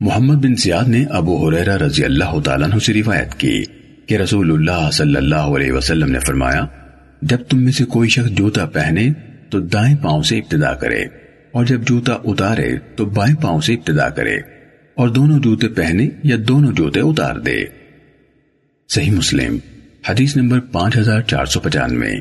محمد بن زیاد نے ابو حریرہ رضی اللہ تعالیٰ عنہ سے روایت کی کہ رسول اللہ صلی اللہ علیہ وسلم نے فرمایا، جب تم میں سے کوئی شخص جوتا پہنے تو دائیں پاؤں سے ابتدا کرے، اور جب جوتا اتارے تو بائیں پاؤں سے ابتدا کرے، اور دونوں جوتے پہنے یا دونوں جوتے اتار دے۔ صحیح مسلم، حدیث نمبر پانچ ہزار چار سو پچانوے۔